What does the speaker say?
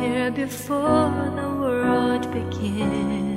here before the world began.